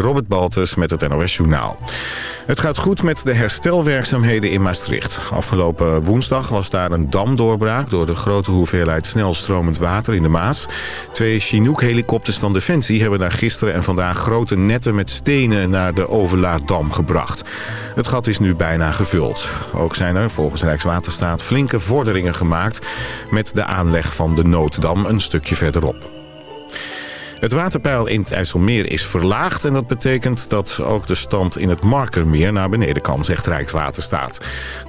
Robert Baltus met het NOS Journaal. Het gaat goed met de herstelwerkzaamheden in Maastricht. Afgelopen woensdag was daar een damdoorbraak... door de grote hoeveelheid snelstromend water in de Maas. Twee Chinook-helikopters van Defensie hebben daar gisteren en vandaag... grote netten met stenen naar de overlaaddam gebracht. Het gat is nu bijna gevuld. Ook zijn er volgens Rijkswaterstaat flinke vorderingen gemaakt... met de aanleg van de nooddam een stukje verderop. Het waterpeil in het IJsselmeer is verlaagd... en dat betekent dat ook de stand in het Markermeer naar beneden kan, zegt Rijkswaterstaat.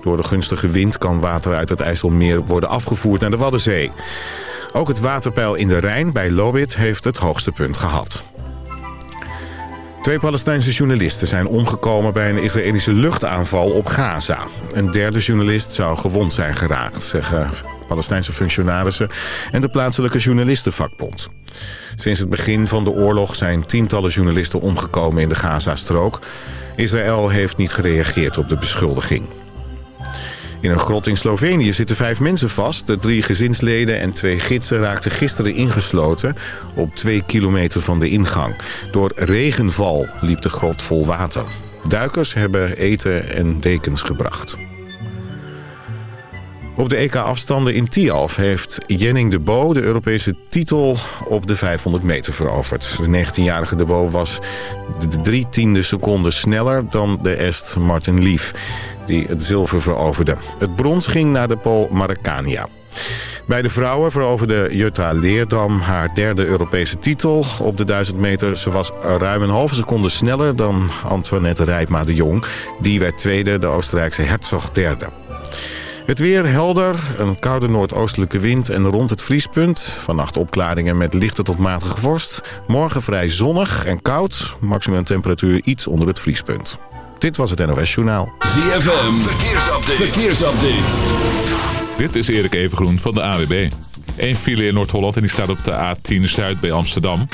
Door de gunstige wind kan water uit het IJsselmeer worden afgevoerd naar de Waddenzee. Ook het waterpeil in de Rijn bij Lobit heeft het hoogste punt gehad. Twee Palestijnse journalisten zijn omgekomen bij een Israëlische luchtaanval op Gaza. Een derde journalist zou gewond zijn geraakt, zeggen Palestijnse functionarissen en de plaatselijke journalistenvakbond. Sinds het begin van de oorlog zijn tientallen journalisten omgekomen in de Gazastrook. Israël heeft niet gereageerd op de beschuldiging. In een grot in Slovenië zitten vijf mensen vast. De drie gezinsleden en twee gidsen raakten gisteren ingesloten... op twee kilometer van de ingang. Door regenval liep de grot vol water. Duikers hebben eten en dekens gebracht. Op de EK-afstanden in Tialf heeft Jenning de Bo de Europese titel op de 500 meter veroverd. De 19-jarige de Bo was de drie tiende seconden sneller dan de Est Martin Lief, die het zilver veroverde. Het brons ging naar de Pool Maracania. Bij de vrouwen veroverde Jutta Leerdam haar derde Europese titel op de 1000 meter. Ze was ruim een halve seconde sneller dan Antoinette Rijpma de Jong. Die werd tweede, de Oostenrijkse Herzog derde. Het weer helder, een koude noordoostelijke wind en rond het vriespunt. Vannacht opklaringen met lichte tot matige vorst. Morgen vrij zonnig en koud. Maximum temperatuur iets onder het vriespunt. Dit was het NOS Journaal. ZFM, verkeersupdate. verkeersupdate. Dit is Erik Evengroen van de AWB. Eén file in Noord-Holland en die staat op de A10 Zuid bij Amsterdam.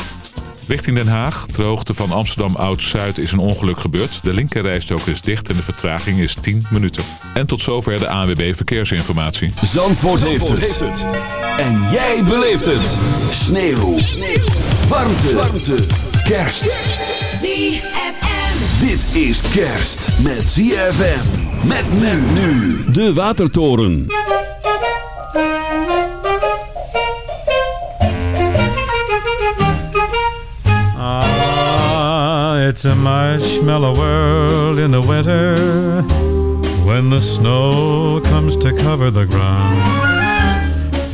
Richting Den Haag, de hoogte van Amsterdam Oud-Zuid, is een ongeluk gebeurd. De linkerrijstok is dicht en de vertraging is 10 minuten. En tot zover de ANWB Verkeersinformatie. Zandvoort, heeft, het. En jij beleeft het. Sneeuw. Sneeuw. Warmte. Warmte. Kerst. ZFM. Dit is kerst met ZFM. Met men nu. De Watertoren. It's a marshmallow world in the winter when the snow comes to cover the ground.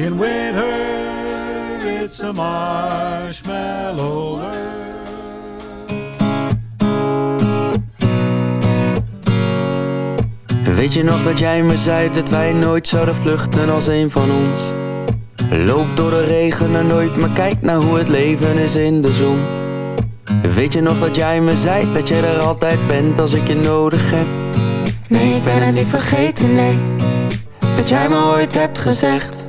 In winter it's a marshmallow world. Weet je nog dat jij me zei dat wij nooit zouden vluchten als een van ons? Loop door de regen en nooit, maar kijk naar hoe het leven is in de zon. Weet je nog dat jij me zei dat jij er altijd bent als ik je nodig heb? Nee, ik ben het niet vergeten, nee. Dat jij me ooit hebt gezegd.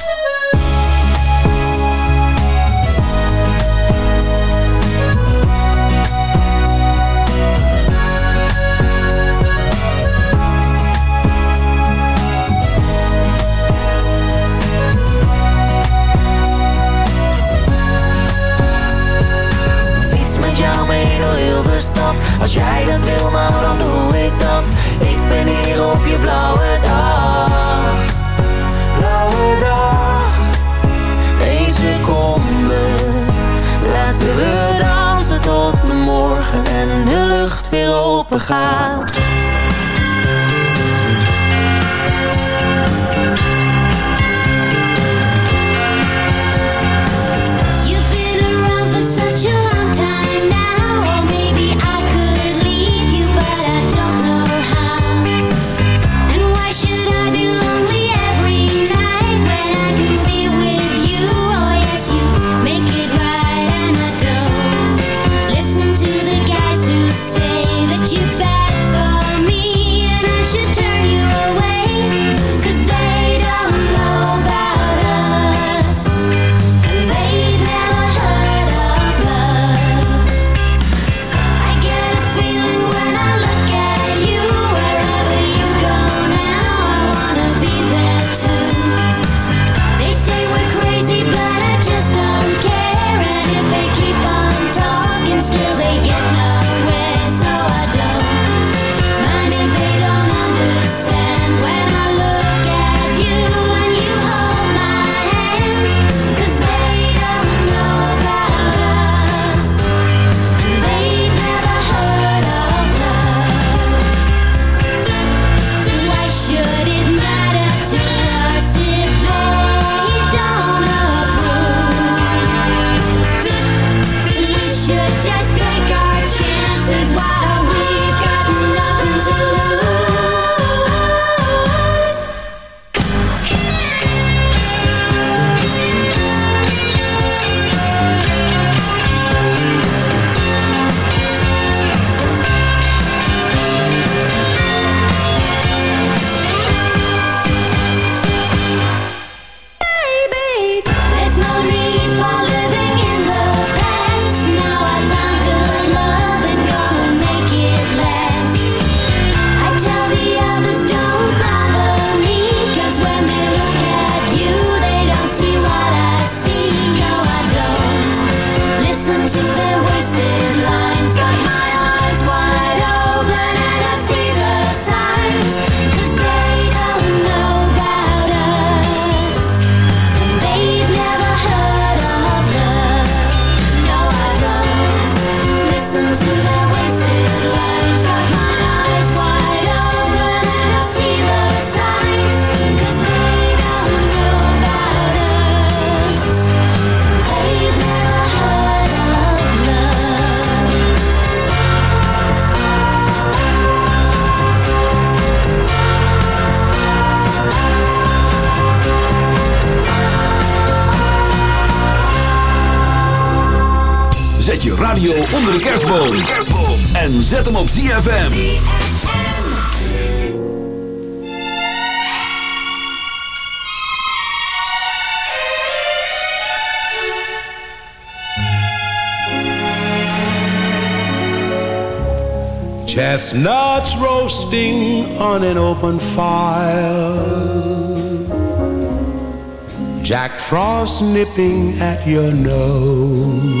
Open gaat radio onder de kerstboom. En zet hem op ZFM. Chestnuts roasting on an open fire. Jack Frost nipping at your nose.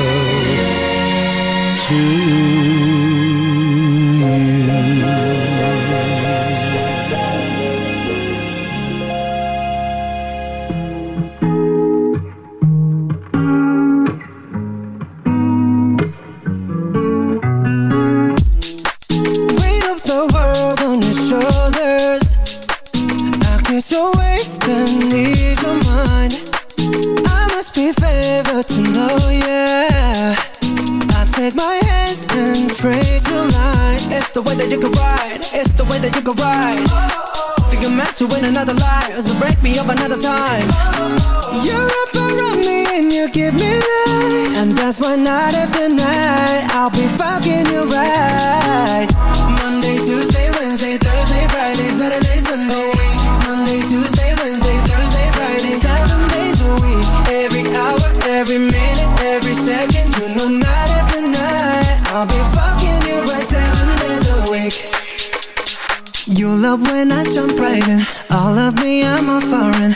that's why night after night I'll be fucking you right. Monday, Tuesday, Wednesday, Thursday, Friday, Saturday, Sunday. Monday, Tuesday, Wednesday, Thursday, Friday, seven days a week. Every hour, every minute, every second, you know night after night I'll be fucking you right seven days a week. You love when I jump right in All of me, I'm a foreign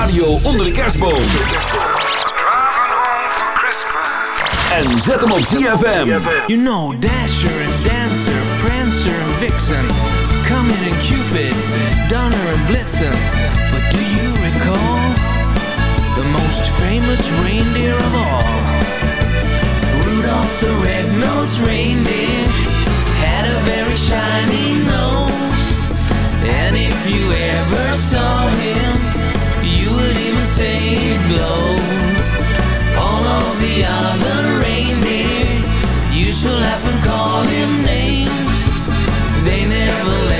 Radio onder de kerstboom. En zet hem op ZFM. You know Dasher and Dancer, Prancer and Vixen, Comet and Cupid, Donner and Blitzen. But do you recall the most famous reindeer of all? Rudolph the red-nosed reindeer had a very shiny nose. And if you ever saw him, you would even say it glows. All of the other reindeers used to laugh and call him names. They never let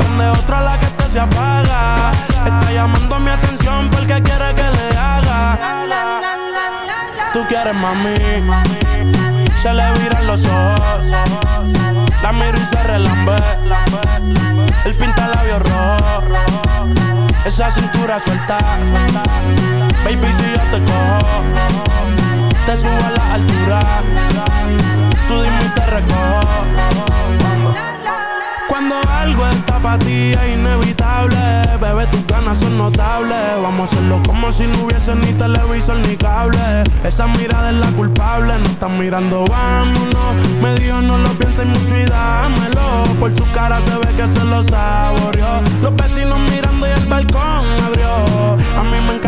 Donde otra la que te se apaga. Está llamando mi atención porque quiere que le haga. Tú quieres mami. Se le viran los ojos. La miro y se relambe. El pinta labios rojo. esa cintura suelta. Baby, si yo te cojo, te subo a la altura. Tú dime y te recojo. Algo está para ti es inevitable, bebé, tus ganas son notables. Vamos a hacerlo como si no hubiese ni televisor ni cable. Esa mirada es la culpable, no están mirando, vámonos. Me dijo no lo pienses mucho y dámelo. Por su cara se ve que se lo saboreó. Los vecinos mirando y el balcón abrió. A mí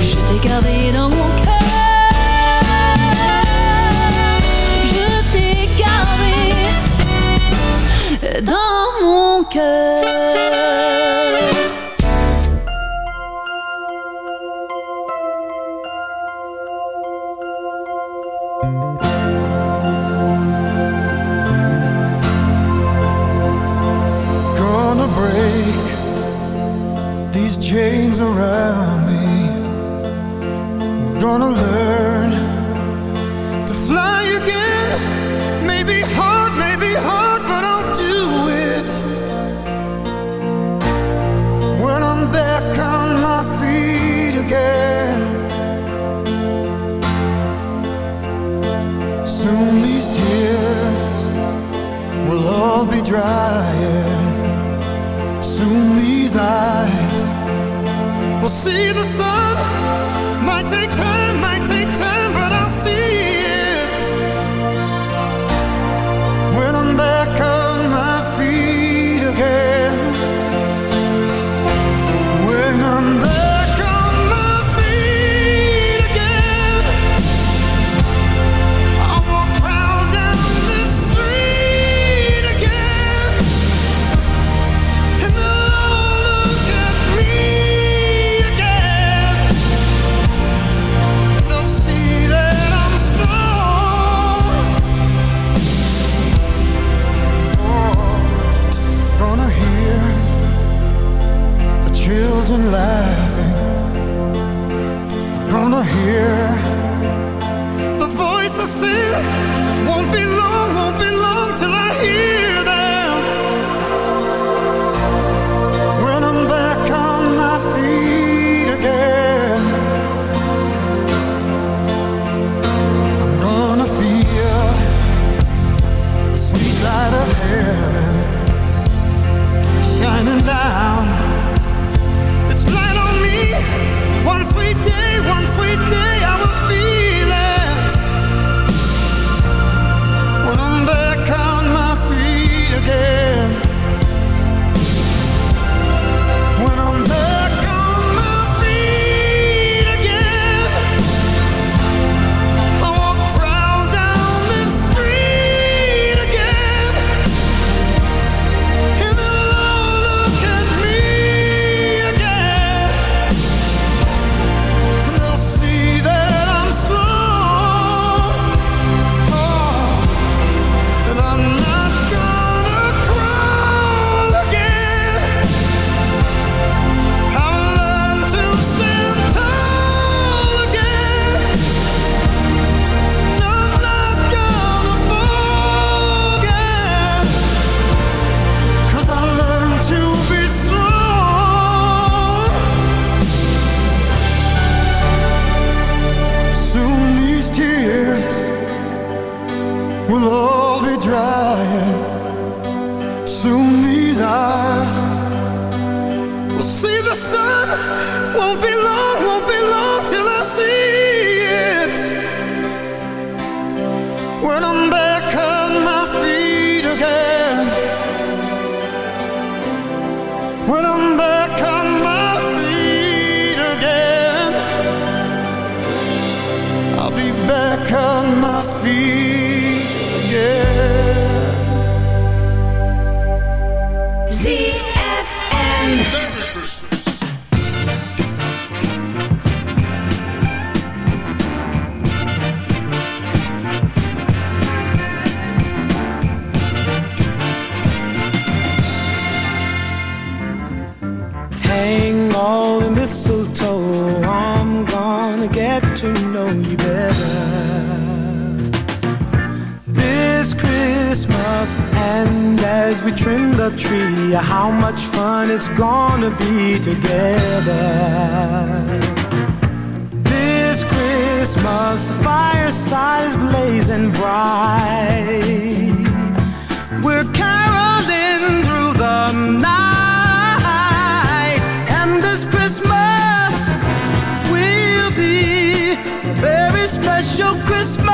Je t'ai gardé dans mon cœur. Je t'ai gardé dans mon cœur. the sun. Might take time. ZFM. you how much fun it's gonna be together. This Christmas, the fireside is blazing bright. We're caroling through the night, and this Christmas will be a very special Christmas.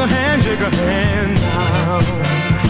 shake a hand, shake a hand now.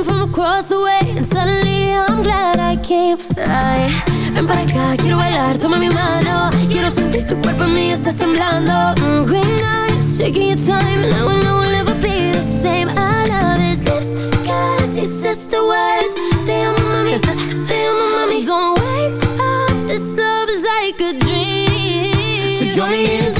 Looking from across the way, and suddenly I'm glad I came. Ay, ven para acá, quiero bailar, toma mi mano. Quiero sentir tu cuerpo en mí, estás temblando. Mm, green eyes, taking your time, and I will know we'll never be the same. I love his lips, cause he says the words. Te amo, mami, te amo, mami. Don't wake up, this love is like a dream. So join me in